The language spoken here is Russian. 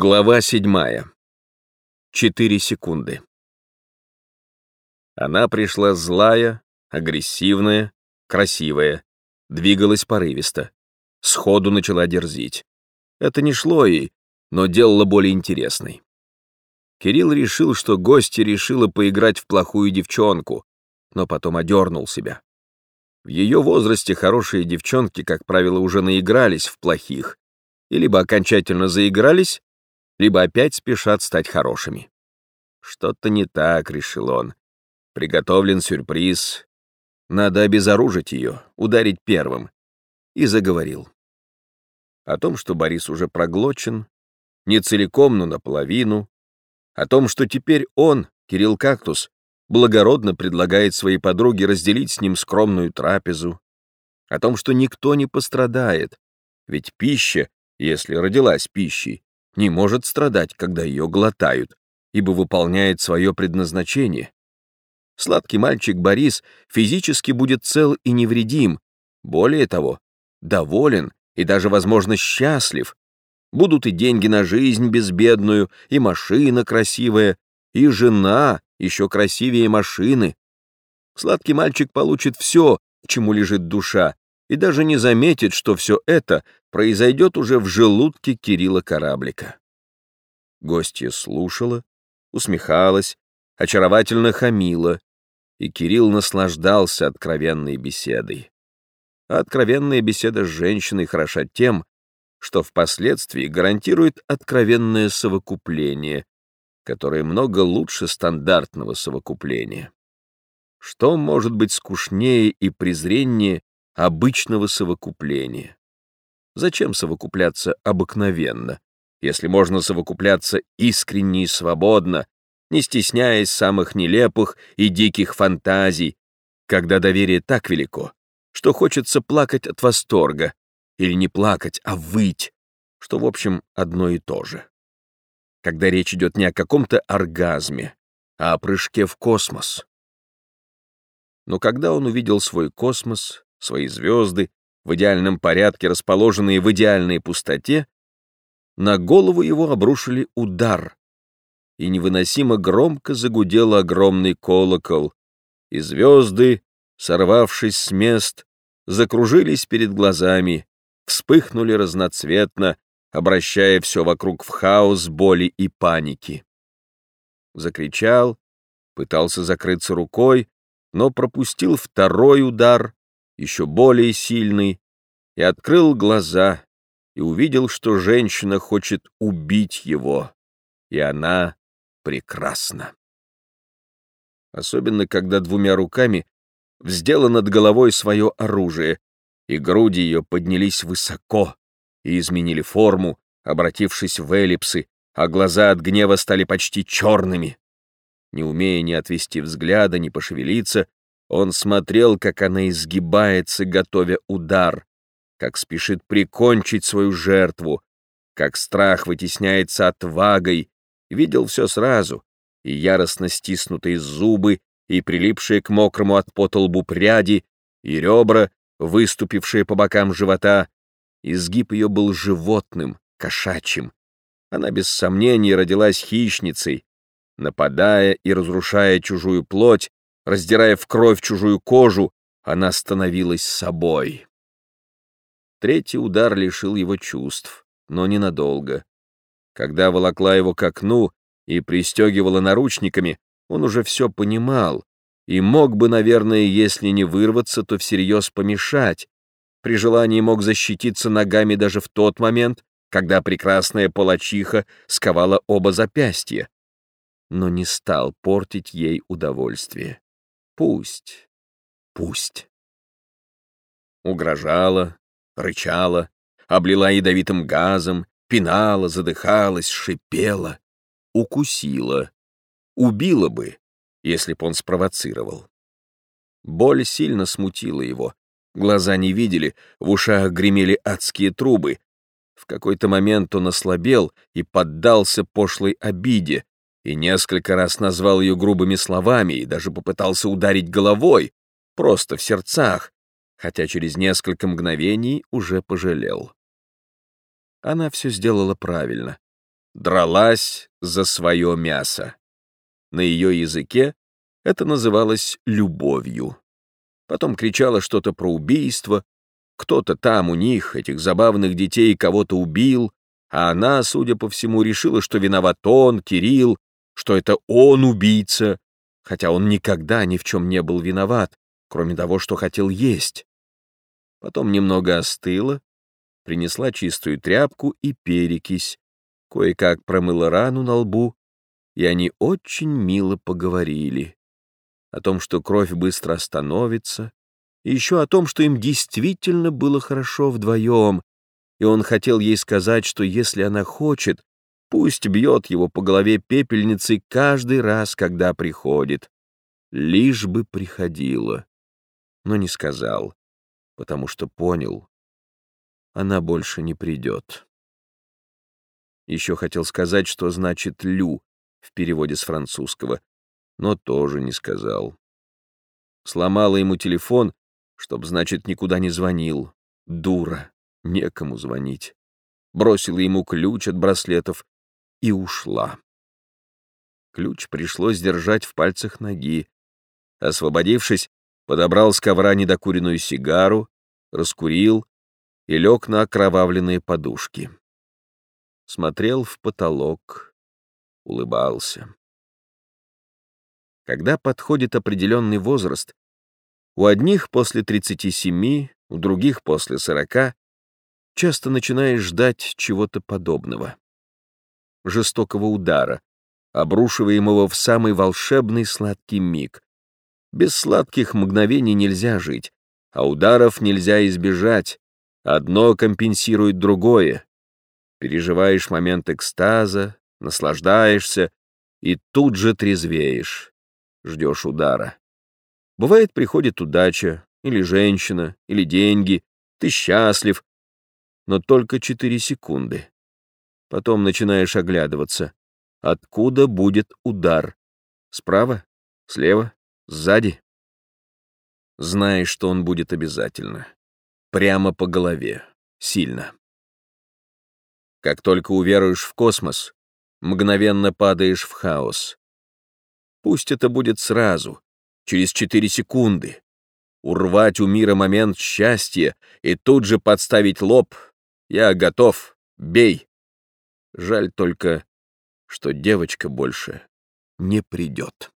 Глава седьмая. Четыре секунды. Она пришла злая, агрессивная, красивая, двигалась порывисто, сходу начала дерзить. Это не шло ей, но делало более интересной. Кирилл решил, что гостья решила поиграть в плохую девчонку, но потом одернул себя. В ее возрасте хорошие девчонки, как правило, уже наигрались в плохих, и либо окончательно заигрались, либо опять спешат стать хорошими. Что-то не так, решил он. Приготовлен сюрприз. Надо обезоружить ее, ударить первым. И заговорил. О том, что Борис уже проглочен, не целиком, но наполовину. О том, что теперь он, Кирилл Кактус, благородно предлагает своей подруге разделить с ним скромную трапезу. О том, что никто не пострадает, ведь пища, если родилась пищей, не может страдать, когда ее глотают, ибо выполняет свое предназначение. Сладкий мальчик Борис физически будет цел и невредим, более того, доволен и даже, возможно, счастлив. Будут и деньги на жизнь безбедную, и машина красивая, и жена еще красивее машины. Сладкий мальчик получит все, к чему лежит душа, и даже не заметит, что все это произойдет уже в желудке Кирилла Кораблика. Гостья слушала, усмехалась, очаровательно хамила, и Кирилл наслаждался откровенной беседой. А откровенная беседа с женщиной хороша тем, что впоследствии гарантирует откровенное совокупление, которое много лучше стандартного совокупления. Что может быть скучнее и презреннее обычного совокупления? Зачем совокупляться обыкновенно, если можно совокупляться искренне и свободно, не стесняясь самых нелепых и диких фантазий, когда доверие так велико, что хочется плакать от восторга, или не плакать, а выть, что, в общем, одно и то же. Когда речь идет не о каком-то оргазме, а о прыжке в космос. Но когда он увидел свой космос, свои звезды, в идеальном порядке расположенные в идеальной пустоте, на голову его обрушили удар, и невыносимо громко загудел огромный колокол, и звезды, сорвавшись с мест, закружились перед глазами, вспыхнули разноцветно, обращая все вокруг в хаос боли и паники. Закричал, пытался закрыться рукой, но пропустил второй удар, еще более сильный, и открыл глаза, и увидел, что женщина хочет убить его, и она прекрасна. Особенно, когда двумя руками вздела над головой свое оружие, и груди ее поднялись высоко и изменили форму, обратившись в эллипсы, а глаза от гнева стали почти черными. Не умея ни отвести взгляда, ни пошевелиться, он смотрел, как она изгибается, готовя удар, как спешит прикончить свою жертву, как страх вытесняется отвагой, видел все сразу, и яростно стиснутые зубы, и прилипшие к мокрому от пота лбу пряди, и ребра, выступившие по бокам живота. Изгиб ее был животным, кошачьим. Она без сомнений родилась хищницей, нападая и разрушая чужую плоть, раздирая в кровь чужую кожу, она становилась собой. Третий удар лишил его чувств, но ненадолго. Когда волокла его к окну и пристегивала наручниками, он уже все понимал и мог бы, наверное, если не вырваться, то всерьез помешать. При желании мог защититься ногами даже в тот момент, когда прекрасная палачиха сковала оба запястья. Но не стал портить ей удовольствие. Пусть, пусть. Угрожала, рычала, облила ядовитым газом, пинала, задыхалась, шипела, укусила. Убила бы, если б он спровоцировал. Боль сильно смутила его. Глаза не видели, в ушах гремели адские трубы. В какой-то момент он ослабел и поддался пошлой обиде, и несколько раз назвал ее грубыми словами и даже попытался ударить головой, просто в сердцах, хотя через несколько мгновений уже пожалел. Она все сделала правильно. дралась за свое мясо. На ее языке это называлось любовью. Потом кричала что-то про убийство, кто-то там у них, этих забавных детей, кого-то убил, а она, судя по всему, решила, что виноват он, Кирилл, что это он убийца, хотя он никогда ни в чем не был виноват, кроме того, что хотел есть. Потом немного остыла, принесла чистую тряпку и перекись, кое-как промыла рану на лбу, и они очень мило поговорили о том, что кровь быстро остановится, и еще о том, что им действительно было хорошо вдвоем, и он хотел ей сказать, что если она хочет, пусть бьет его по голове пепельницей каждый раз, когда приходит, лишь бы приходила. Но не сказал, потому что понял, она больше не придет. Еще хотел сказать, что значит «лю» в переводе с французского, но тоже не сказал. Сломала ему телефон, чтоб, значит, никуда не звонил. Дура, некому звонить. Бросила ему ключ от браслетов и ушла. Ключ пришлось держать в пальцах ноги. Освободившись, подобрал с ковра недокуренную сигару, раскурил и лег на окровавленные подушки. Смотрел в потолок, улыбался. Когда подходит определенный возраст, у одних после 37, у других после 40, часто начинаешь ждать чего-то подобного. Жестокого удара, обрушиваемого в самый волшебный сладкий миг. Без сладких мгновений нельзя жить, а ударов нельзя избежать. Одно компенсирует другое. Переживаешь момент экстаза, наслаждаешься и тут же трезвеешь ждешь удара. Бывает, приходит удача, или женщина, или деньги, ты счастлив, но только 4 секунды. Потом начинаешь оглядываться. Откуда будет удар? Справа? Слева? Сзади? Знаешь, что он будет обязательно. Прямо по голове. Сильно. Как только уверуешь в космос, мгновенно падаешь в хаос. Пусть это будет сразу, через четыре секунды. Урвать у мира момент счастья и тут же подставить лоб. Я готов, бей. Жаль только, что девочка больше не придет.